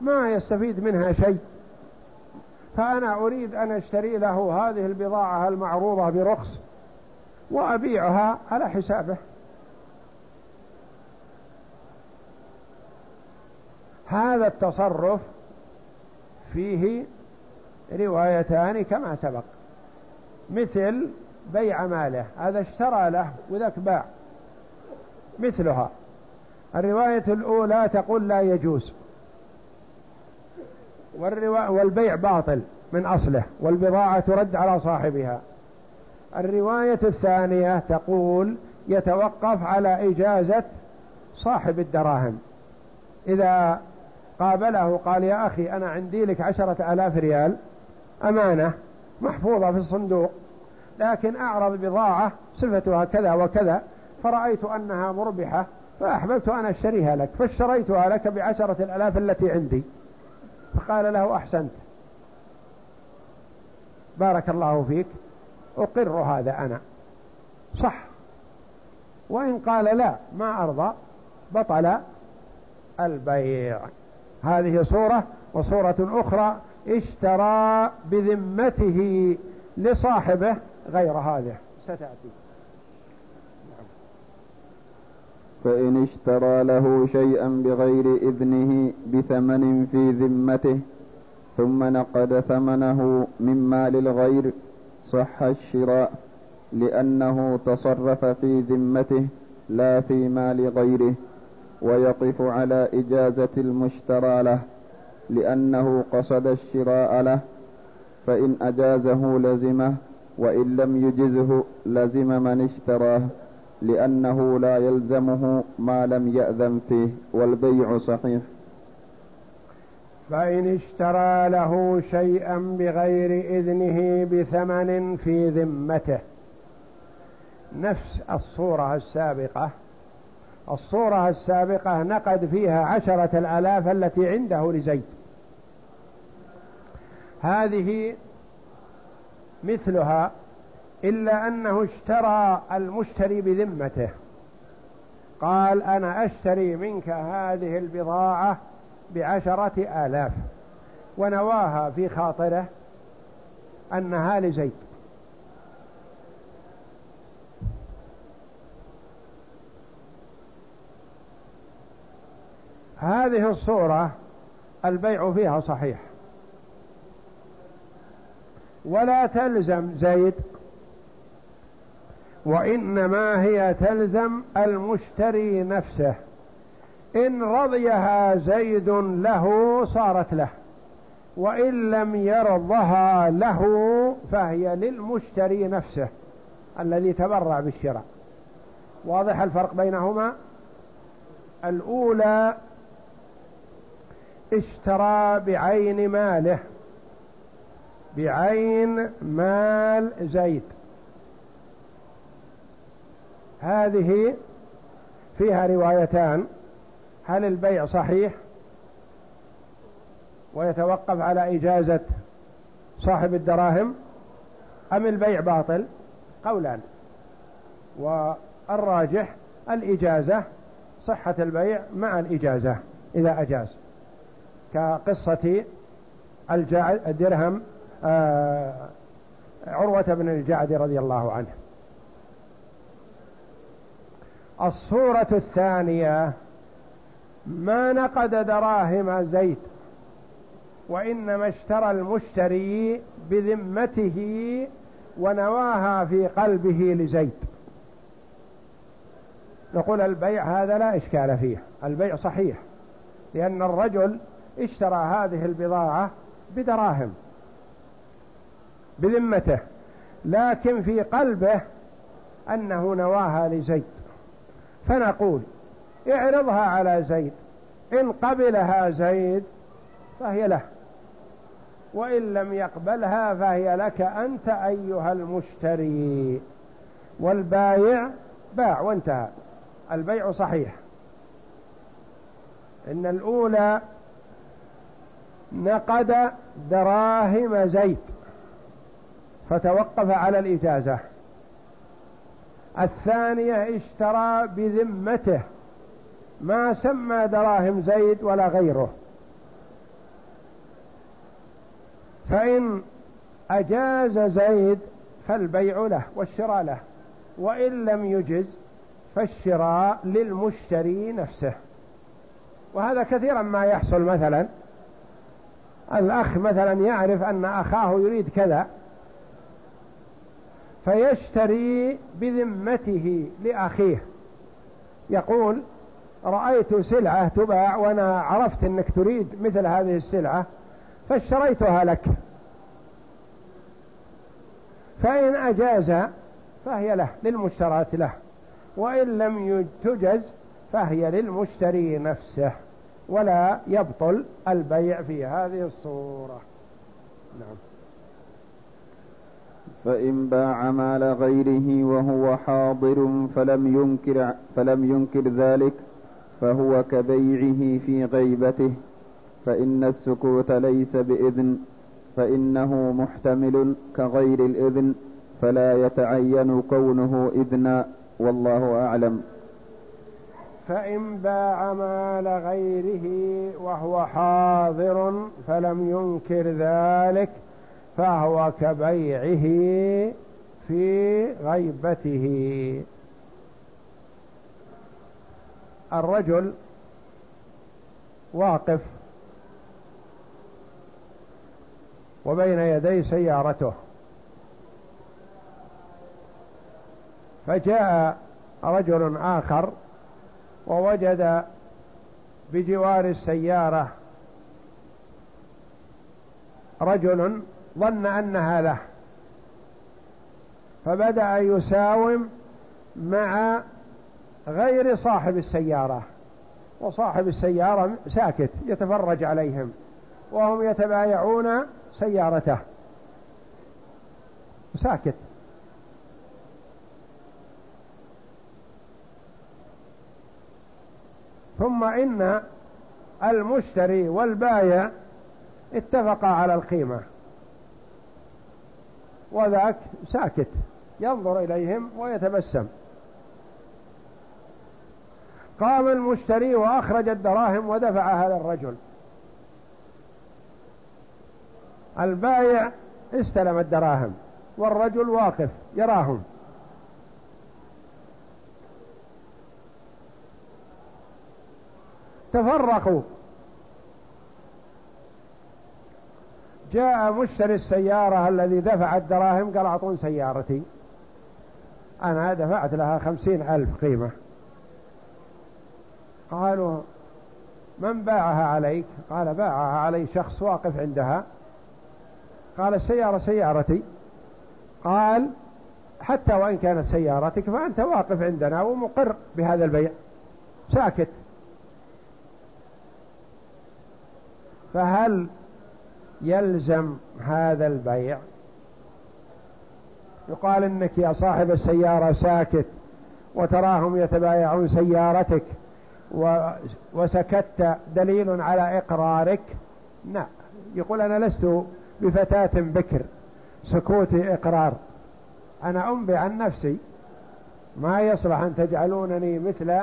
ما يستفيد منها شيء. فأنا أريد أن أشتري له هذه البضاعة المعروضة برخص وأبيعها على حسابه. هذا التصرف فيه روايتان كما سبق. مثل بيع ماله هذا اشترى له وذاك باع. مثلها. الرواية الأولى تقول لا يجوز. والبيع باطل من أصله والبضاعة ترد على صاحبها. الرواية الثانية تقول يتوقف على إجازة صاحب الدراهم. إذا قابله قال يا أخي أنا عندي لك عشرة آلاف ريال أمانة محفوظة في الصندوق لكن أعرض بضاعة صفتها كذا وكذا فرأيت أنها مربحة فأحببت أن أشتريها لك فاشتريتها لك بعشرة الألاف التي عندي. فقال له أحسنت. بارك الله فيك. أقر هذا أنا. صح. وإن قال لا ما أرضى بطل البيع. هذه صورة وصورة أخرى اشترى بذمته لصاحبه غير هذا ستأتي. فإن اشترى له شيئا بغير إذنه بثمن في ذمته ثم نقد ثمنه من مال الغير صح الشراء لأنه تصرف في ذمته لا في مال غيره ويقف على إجازة المشترى له لأنه قصد الشراء له فإن أجازه لزمه وإن لم يجزه لزم من اشتراه. لأنه لا يلزمه ما لم يأذن فيه والبيع صحيح. فإن اشترى له شيئا بغير إذنه بثمن في ذمته. نفس الصورة السابقة. الصورة السابقة نقد فيها عشرة الآلاف التي عنده لزيد. هذه مثلها إلا أنه اشترى المشتري بذمته. قال أنا أشتري منك هذه البضاعة بعشرة آلاف ونواها في خاطره أنها لزيد. هذه الصورة البيع فيها صحيح. ولا تلزم زيد وإنما هي تلزم المشتري نفسه. إن رضيها زيد له صارت له وإن لم يرضها له فهي للمشتري نفسه الذي تبرع بالشراء. واضح الفرق بينهما؟ الأولى اشترى بعين ماله بعين مال زيد. هذه فيها روايتان. هل البيع صحيح؟ ويتوقف على إجازة صاحب الدراهم؟ أم البيع باطل؟ قولان. والراجح الإجازة صحة البيع مع الإجازة إذا أجاز. كقصة الدرهم آه عروة بن الجعد رضي الله عنه. الصورة الثانية ما نقد دراهم زيت وإنما اشترى المشتري بذمته ونواها في قلبه لزيد. نقول البيع هذا لا إشكال فيه البيع صحيح لأن الرجل اشترى هذه البضاعة بدراهم بذمته لكن في قلبه أنه نواها لزيد. فنقول اعرضها على زيد إن قبلها زيد فهي له وإن لم يقبلها فهي لك أنت أيها المشتري. والبايع باع وانتهى البيع صحيح. إن الأولى نقد دراهم زيد فتوقف على الإجازة. الثانية اشترى بذمته. ما سمى دراهم زيد ولا غيره. فإن أجاز زيد فالبيع له والشراء له. وإن لم يجز فالشراء للمشتري نفسه. وهذا كثيرا ما يحصل مثلا. الأخ مثلا يعرف أن أخاه يريد كذا. فيشتري بذمته لأخيه. يقول رأيت سلعة تباع وأنا عرفت أنك تريد مثل هذه السلعة فاشتريتها لك. فإن أجاز فهي له للمشترات له. وإن لم تجز فهي للمشتري نفسه ولا يبطل البيع في هذه الصورة. نعم. فإن باع مال غيره وهو حاضر فلم ينكر فلم ينكر ذلك فهو كبيعه في غيبته فإن السكوت ليس بإذن فإنه محتمل كغير الإذن فلا يتعين كونه إذنا والله أعلم. فإن باع مال غيره وهو حاضر فلم ينكر ذلك فهو كبيعه في غيبته. الرجل واقف وبين يدي سيارته. فجاء رجل آخر ووجد بجوار السيارة رجل ظن أنها له. فبدأ يساوم مع غير صاحب السيارة وصاحب السيارة ساكت يتفرج عليهم وهم يتبايعون سيارته. ساكت. ثم إن المشتري والبايع اتفقا على القيمة. وذاك ساكت ينظر إليهم ويتبسم. قام المشتري وأخرج الدراهم ودفع هذا الرجل. البايع استلم الدراهم والرجل واقف يراهم. تفرقوا. جاء مشتري السيارة الذي دفع الدراهم قال أعطون سيارتي. أنا دفعت لها خمسين ألف قيمة. قالوا من باعها عليك؟ قال باعها علي شخص واقف عندها. قال السيارة سيارتي. قال حتى وإن كانت سيارتك فأنت واقف عندنا ومقر بهذا البيع. ساكت. فهل يلزم هذا البيع. يقال إنك يا صاحب السيارة ساكت وتراهم يتبايعون سيارتك وسكت دليل على إقرارك. لا يقول أنا لست بفتاة بكر سكوتي إقرار. أنا انبي عن نفسي ما يصلح أن تجعلونني مثل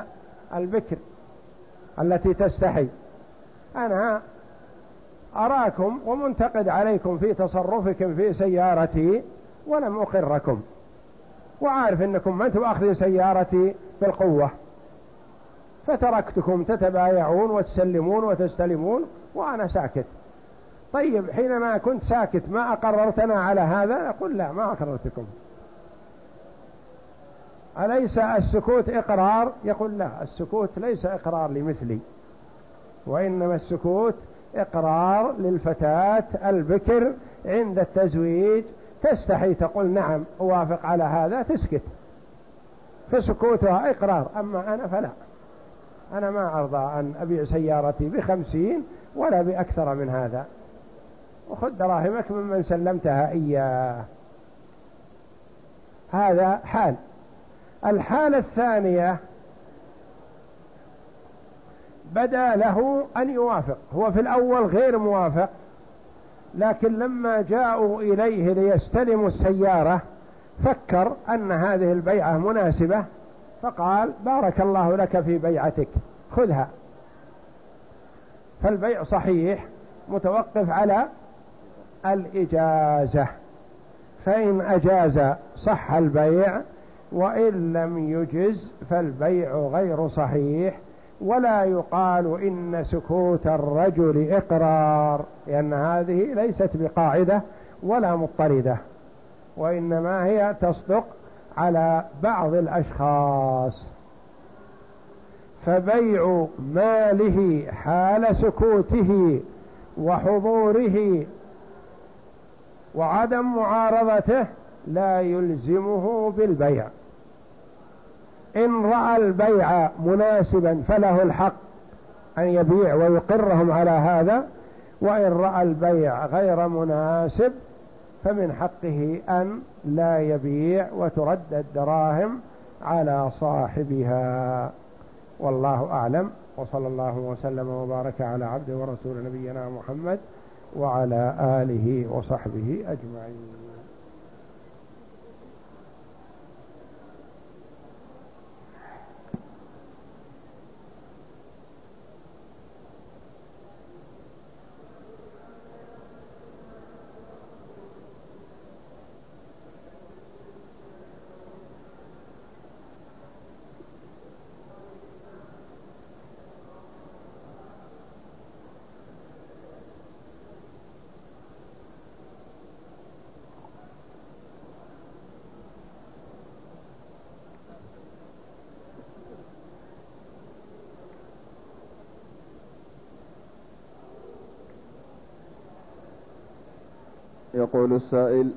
البكر التي تستحي. أنا أراكم ومنتقد عليكم في تصرفكم في سيارتي ولم أقركم. وعارف أنكم ما أخذي سيارتي بالقوة. فتركتكم تتبايعون وتسلمون وتستلمون وأنا ساكت. طيب حينما كنت ساكت ما أقررتنا على هذا؟ أقول لا ما أقررتكم. أليس السكوت إقرار؟ يقول لا السكوت ليس إقرار لمثلي. وإنما السكوت إقرار للفتاة البكر عند التزويج تستحي تقول نعم أوافق على هذا تسكت. فسكوتها إقرار أما أنا فلا. أنا ما أرضى أن أبيع سيارتي بخمسين ولا بأكثر من هذا. وخذ دراهمك ممن سلمتها إياه. هذا حال. الحالة الثانية بدا له أن يوافق. هو في الأول غير موافق لكن لما جاءوا إليه ليستلموا السيارة فكر أن هذه البيعة مناسبة فقال بارك الله لك في بيعتك خذها. فالبيع صحيح متوقف على الإجازة. فإن أجاز صح البيع وإن لم يجز فالبيع غير صحيح. ولا يقال إن سكوت الرجل إقرار لأن هذه ليست بقاعدة ولا مضطردة وإنما هي تصدق على بعض الأشخاص. فبيع ماله حال سكوته وحضوره وعدم معارضته لا يلزمه بالبيع. إن رأى البيع مناسبا فله الحق أن يبيع ويقرهم على هذا وإن رأى البيع غير مناسب فمن حقه أن لا يبيع وترد الدراهم على صاحبها. والله أعلم. وصلى الله وسلم وبارك على عبده ورسول نبينا محمد وعلى آله وصحبه أجمعين. يقول السائل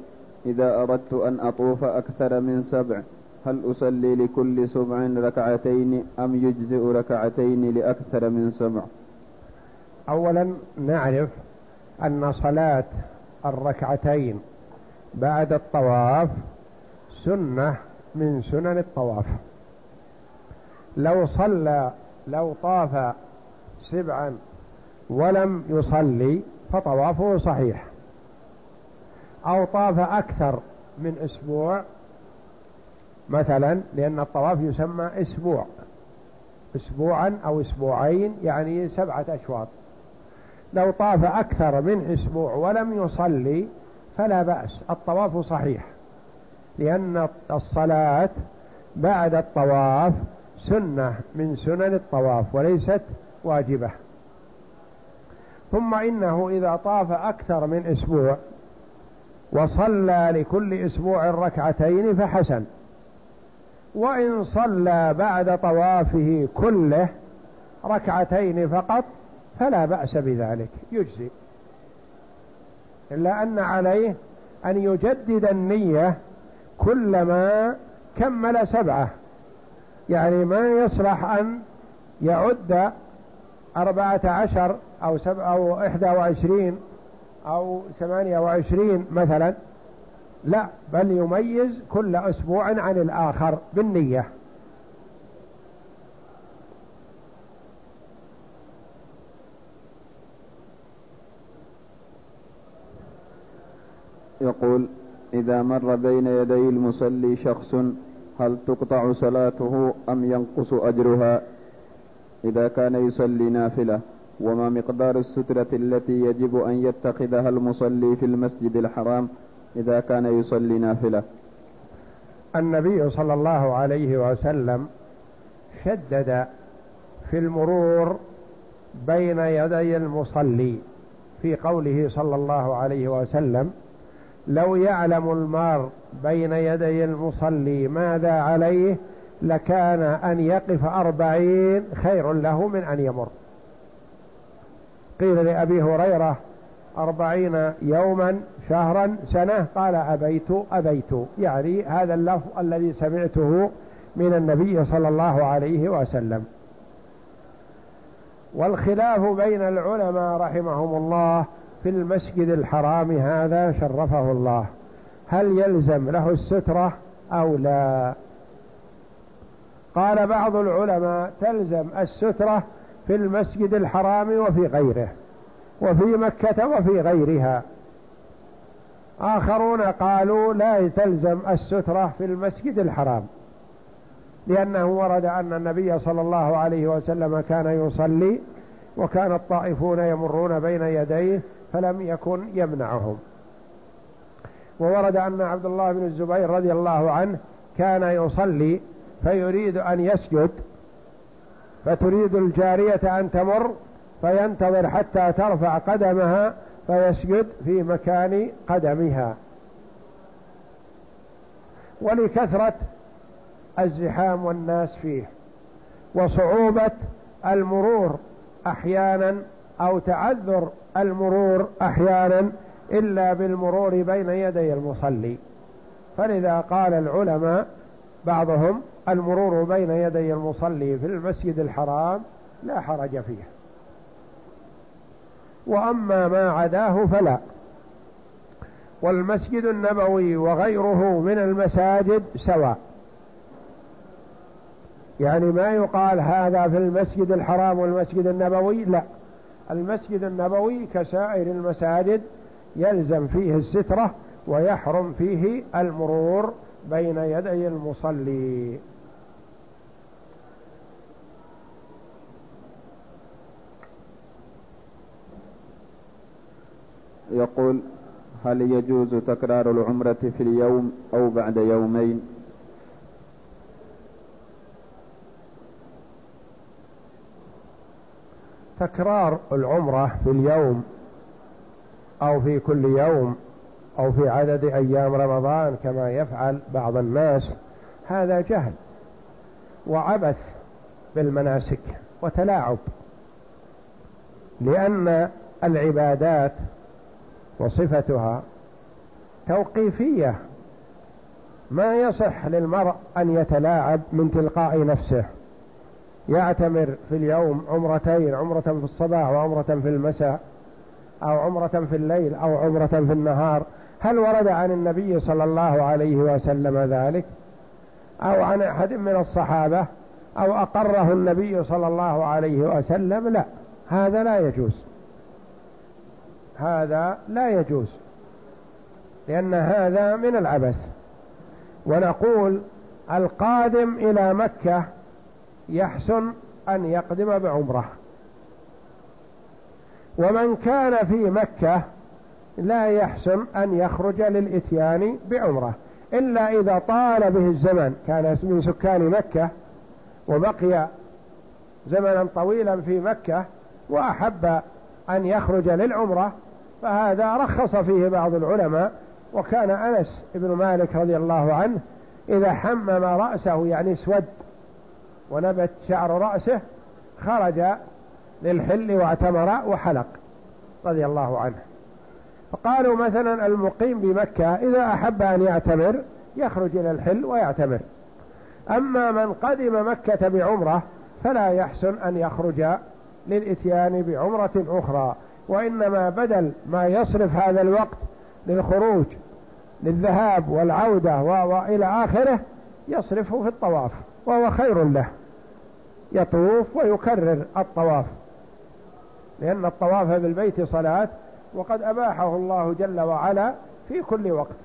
إذا أردت أن أطوف أكثر من سبع هل أصلي لكل سبع ركعتين أم يجزئ ركعتين لأكثر من سبع؟ أولا نعرف أن صلاة الركعتين بعد الطواف سنة من سنن الطواف. لو صلى لو طاف سبعا ولم يصلي فطوافه صحيح. أو طاف أكثر من أسبوع مثلا لأن الطواف يسمى أسبوع. أسبوعا أو أسبوعين يعني سبعة أشواط. لو طاف أكثر من أسبوع ولم يصلي فلا بأس. الطواف صحيح لأن الصلاة بعد الطواف سنة من سنن الطواف وليست واجبة. ثم إنه إذا طاف أكثر من أسبوع وصلى لكل أسبوع ركعتين فحسن. وإن صلى بعد طوافه كله ركعتين فقط فلا بأس بذلك يجزي. إلا أن عليه أن يجدد النية كلما كمل سبعة. يعني ما يصلح أن يعد أربعة عشر أو سبعة أو إحدى وعشرين أو ثمانية وعشرين مثلا لا بل يميز كل أسبوع عن الآخر بالنية. يقول إذا مر بين يدي المصلي شخص هل تقطع صلاته أم ينقص أجرها؟ إذا كان يصلي نافلة. وما مقدار السترة التي يجب أن يتخذها المصلي في المسجد الحرام إذا كان يصلي نافلة. النبي صلى الله عليه وسلم شدد في المرور بين يدي المصلي في قوله صلى الله عليه وسلم لو يعلم المار بين يدي المصلي ماذا عليه لكان أن يقف أربعين خير له من أن يمر. قيل لأبي هريرة أربعين يوما شهرا سنة قال أبيت أبيت. يعني هذا اللفظ الذي سمعته من النبي صلى الله عليه وسلم. والخلاف بين العلماء رحمهم الله في المسجد الحرام هذا شرفه الله. هل يلزم له السترة أو لا؟ قال بعض العلماء تلزم السترة في المسجد الحرام وفي غيره وفي مكة وفي غيرها. آخرون قالوا لا تلزم السترة في المسجد الحرام لأنه ورد أن النبي صلى الله عليه وسلم كان يصلي وكان الطائفون يمرون بين يديه فلم يكن يمنعهم. وورد أن عبد الله بن الزبير رضي الله عنه كان يصلي فيريد أن يسجد فتريد الجارية أن تمر فينتظر حتى ترفع قدمها فيسجد في مكان قدمها. ولكثرة الزحام والناس فيه وصعوبة المرور أحيانا أو تعذر المرور أحيانا إلا بالمرور بين يدي المصلي. فلذا قال العلماء بعضهم المرور بين يدي المصلي في المسجد الحرام لا حرج فيه. وأما ما عداه فلا. والمسجد النبوي وغيره من المساجد سواء. يعني ما يقال هذا في المسجد الحرام والمسجد النبوي لا. المسجد النبوي كسائر المساجد يلزم فيه السترة ويحرم فيه المرور بين يدي المصلي. يقول هل يجوز تكرار العمرة في اليوم أو بعد يومين؟ تكرار العمرة في اليوم أو في كل يوم أو في عدد أيام رمضان كما يفعل بعض الناس هذا جهل وعبث بالمناسك وتلاعب لأن العبادات وصفتها توقيفية. ما يصح للمرء أن يتلاعب من تلقاء نفسه. يعتمر في اليوم عمرتين عمرة في الصباح وعمرة في المساء أو عمرة في الليل أو عمرة في النهار. هل ورد عن النبي صلى الله عليه وسلم ذلك؟ أو عن أحد من الصحابة؟ أو أقره النبي صلى الله عليه وسلم؟ لا هذا لا يجوز. هذا لا يجوز لأن هذا من العبث. ونقول القادم إلى مكة يحسن أن يقدم بعمرة. ومن كان في مكة لا يحسن أن يخرج للإتيان بعمرة إلا إذا طال به الزمن. كان من سكان مكة وبقي زمنا طويلا في مكة وأحب أن يخرج للعمرة فهذا رخص فيه بعض العلماء وكان أنس بن مالك رضي الله عنه إذا حمم رأسه يعني اسود ونبت شعر رأسه خرج للحل واعتمر وحلق رضي الله عنه. فقالوا مثلا المقيم بمكة إذا أحب أن يعتمر يخرج إلى الحل ويعتمر. أما من قدم مكة بعمرة فلا يحسن أن يخرج للإتيان بعمرة أخرى. وإنما بدل ما يصرف هذا الوقت للخروج للذهاب والعودة وإلى آخره يصرفه في الطواف وهو خير له. يطوف ويكرر الطواف. لأن الطواف بالبيت صلاة وقد أباحه الله جل وعلا في كل وقت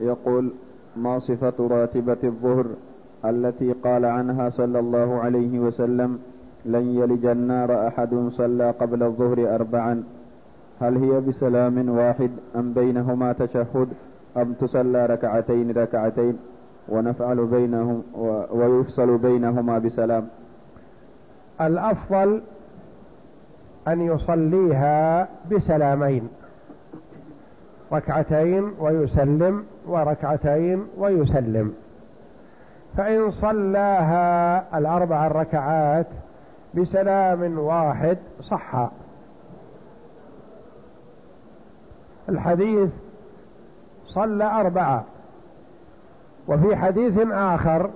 يقول ما صفة راتبة الظهر التي قال عنها صلى الله عليه وسلم لن يلج النار أحد صلى قبل الظهر أربعا. هل هي بسلام واحد أم بينهما تشهد أم تصلى ركعتين ركعتين ونفعل بينهم ويفصل بينهما بسلام؟ الأفضل أن يصليها بسلامين ركعتين ويسلم وركعتين ويسلم. فإن صلاها الأربع الركعات بسلام واحد صح. الحديث صلى أربعة. وفي حديث آخر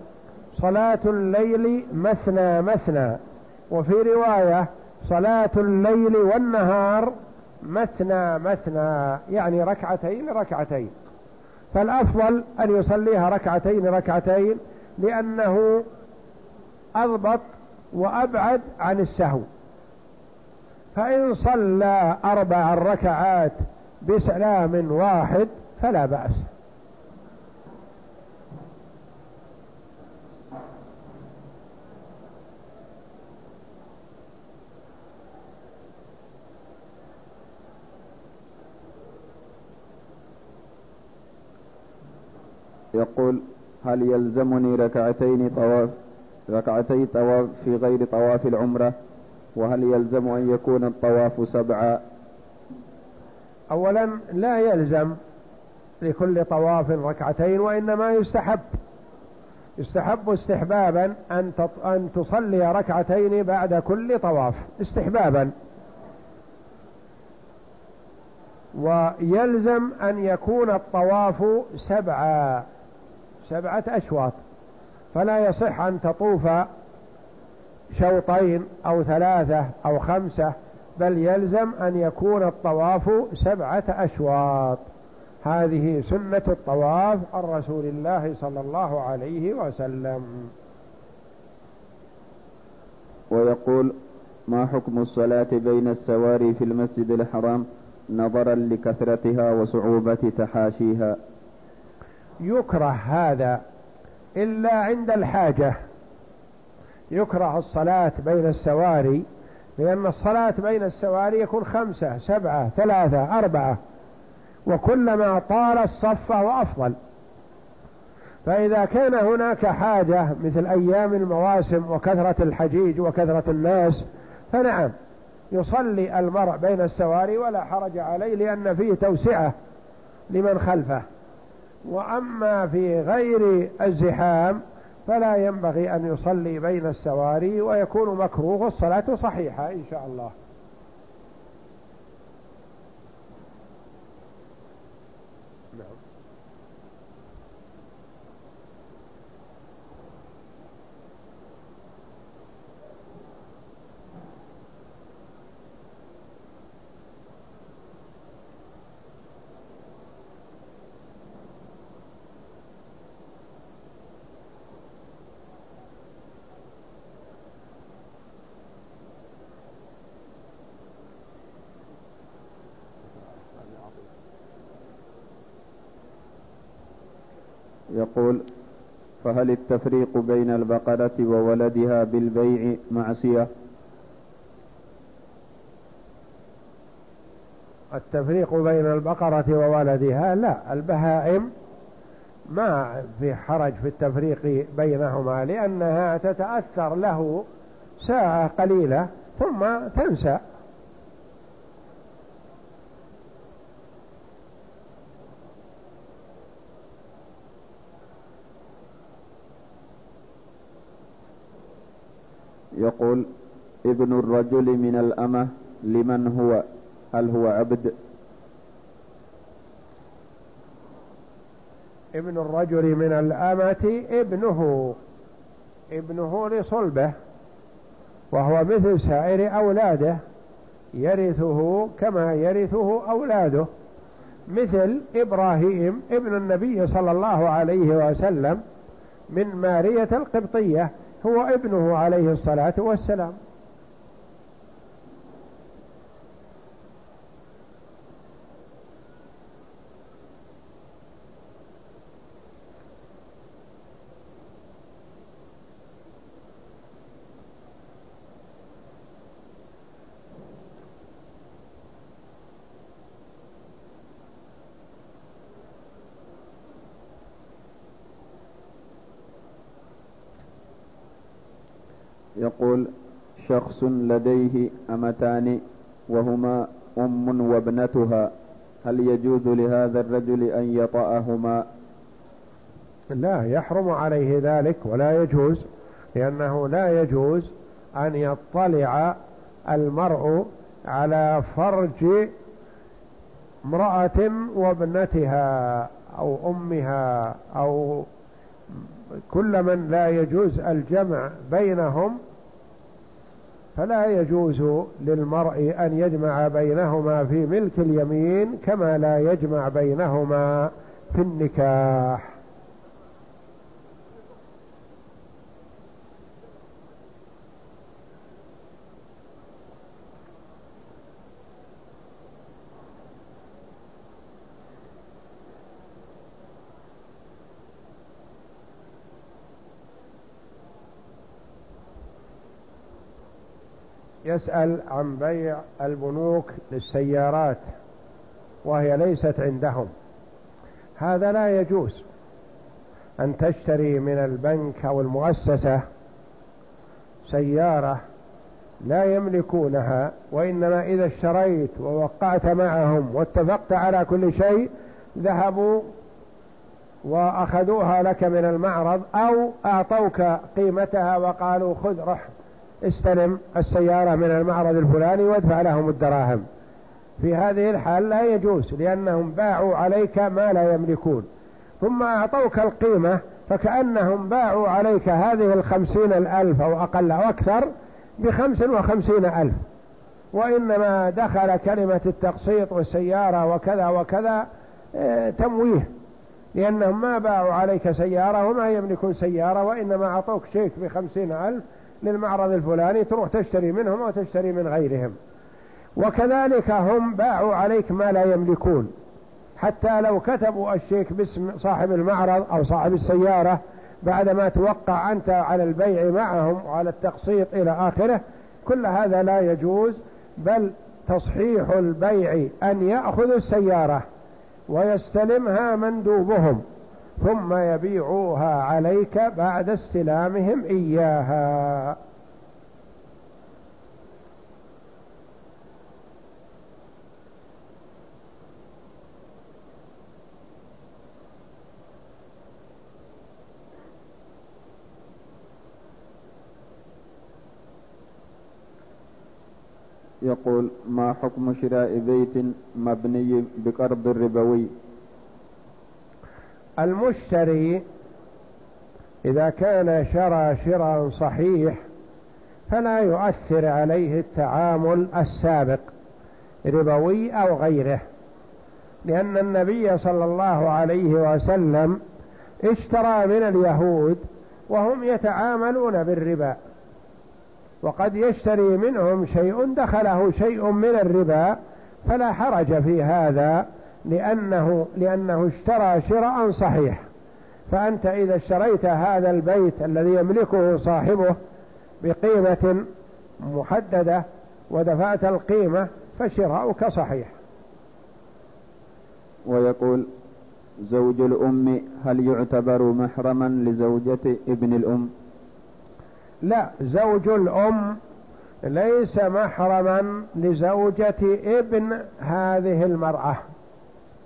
صلاة الليل مثنى مثنى. وفي رواية صلاة الليل والنهار مثنى مثنى يعني ركعتين ركعتين فالأفضل أن يصليها ركعتين ركعتين لأنه أضبط وأبعد عن السهو. فإن صلى أربع ركعات بسلام واحد فلا بأس. يقول هل يلزمني ركعتين طواف ركعتي طواف في غير طواف العمرة؟ وهل يلزم أن يكون الطواف سبعا؟ أولا لا يلزم لكل طواف ركعتين وإنما يستحب. يستحب استحبابا أن أن تصلي ركعتين بعد كل طواف استحبابا. ويلزم أن يكون الطواف سبعا. سبعة أشواط فلا يصح أن تطوف شوطين أو ثلاثة أو خمسة بل يلزم أن يكون الطواف سبعة أشواط. هذه سنة الطواف عن رسول الله صلى الله عليه وسلم. ويقول ما حكم الصلاة بين السواري في المسجد الحرام نظرا لكثرتها وصعوبة تحاشيها؟ يكره هذا إلا عند الحاجة. يكره الصلاة بين السواري لأن الصلاة بين السواري يكون خمسة سبعة ثلاثة أربعة وكلما طال الصف فهو أفضل. فإذا كان هناك حاجة مثل أيام المواسم وكثرة الحجيج وكثرة الناس فنعم يصلي المرء بين السواري ولا حرج عليه لأن فيه توسعة لمن خلفه. وأما في غير الزحام فلا ينبغي أن يصلي بين السواري ويكون مكروه الصلاة صحيحة إن شاء الله. يقول فهل التفريق بين البقرة وولدها بالبيع معصية؟ التفريق بين البقرة وولدها لا البهائم ما في حرج في التفريق بينهما لأنها تتأثر له ساعة قليلة ثم تنسى. يقول ابن الرجل من الأمة لمن هو؟ هل هو عبد؟ ابن الرجل من الأمة ابنه ابنه لصلبة وهو مثل سائر أولاده يرثه كما يرثه أولاده مثل إبراهيم ابن النبي صلى الله عليه وسلم من مارية القبطية. هو ابنه عليه الصلاة والسلام. يقول شخص لديه أمتان وهما أم وابنتها هل يجوز لهذا الرجل أن يطأهما؟ لا يحرم عليه ذلك ولا يجوز لأنه لا يجوز أن يطلع المرء على فرج امرأة وابنتها أو أمها أو كل من لا يجوز الجمع بينهم فلا يجوز للمرء أن يجمع بينهما في ملك اليمين كما لا يجمع بينهما في النكاح. يسأل عن بيع البنوك للسيارات وهي ليست عندهم. هذا لا يجوز أن تشتري من البنك أو المؤسسة سيارة لا يملكونها وإنما إذا اشتريت ووقعت معهم واتفقت على كل شيء ذهبوا وأخذوها لك من المعرض أو أعطوك قيمتها وقالوا خذ رح استلم السيارة من المعرض الفلاني وادفع لهم الدراهم. في هذه الحال لا يجوز لأنهم باعوا عليك ما لا يملكون. ثم أعطوك القيمة فكأنهم باعوا عليك هذه الخمسين الألف أو أقل أو أكثر بخمس وخمسين ألف. وإنما دخل كلمة التقسيط والسيارة وكذا وكذا آه، تمويه. لأنهم ما باعوا عليك سيارة وما يملكون سيارة وإنما أعطوك شيك بخمسين ألف للمعرض الفلاني تروح تشتري منهم أو تشتري من غيرهم. وكذلك هم باعوا عليك ما لا يملكون. حتى لو كتبوا الشيك باسم صاحب المعرض أو صاحب السيارة بعدما توقع أنت على البيع معهم وعلى التقسيط إلى آخره كل هذا لا يجوز بل تصحيح البيع أن يأخذ السيارة ويستلمها مندوبهم. ثم يبيعوها عليك بعد استلامهم إياها. يقول ما حكم شراء بيت مبني بقرض ربوي؟ المشتري إذا كان شرى شراء صحيح فلا يؤثر عليه التعامل السابق ربوي أو غيره لأن النبي صلى الله عليه وسلم اشترى من اليهود وهم يتعاملون بالربا وقد يشتري منهم شيء دخله شيء من الربا فلا حرج في هذا لأنه, لأنه اشترى شراء صحيح. فأنت إذا اشتريت هذا البيت الذي يملكه صاحبه بقيمة محددة ودفعت القيمة فشراؤك صحيح. ويقول زوج الأم هل يعتبر محرما لزوجة ابن الأم؟ لا زوج الأم ليس محرما لزوجة ابن هذه المرأة.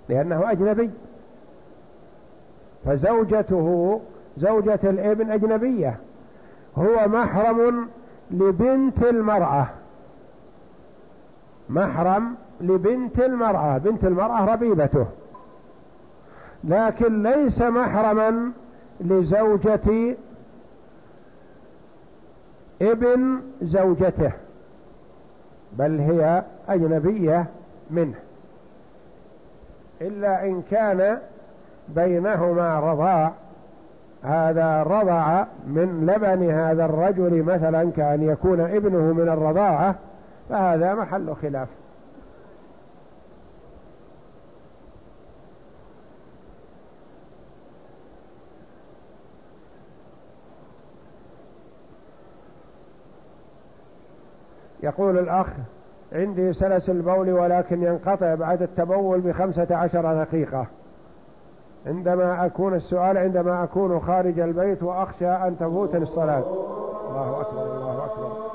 لأنه أجنبي. فزوجته زوجة الابن أجنبية. هو محرم لبنت المرأة. محرم لبنت المرأة. بنت المرأة ربيبته. لكن ليس محرما لزوجة ابن زوجته بل هي أجنبية منه. إلا إن كان بينهما رضاع هذا رضع من لبن هذا الرجل مثلا كأن يكون ابنه من الرضاعة فهذا محل خلاف. يقول الأخ عندي سلس البول ولكن ينقطع بعد التبول بخمسة عشر دقيقة. عندما أكون السؤال عندما أكون خارج البيت وأخشى أن تفوتني الصلاة. الله أكبر الله أكبر.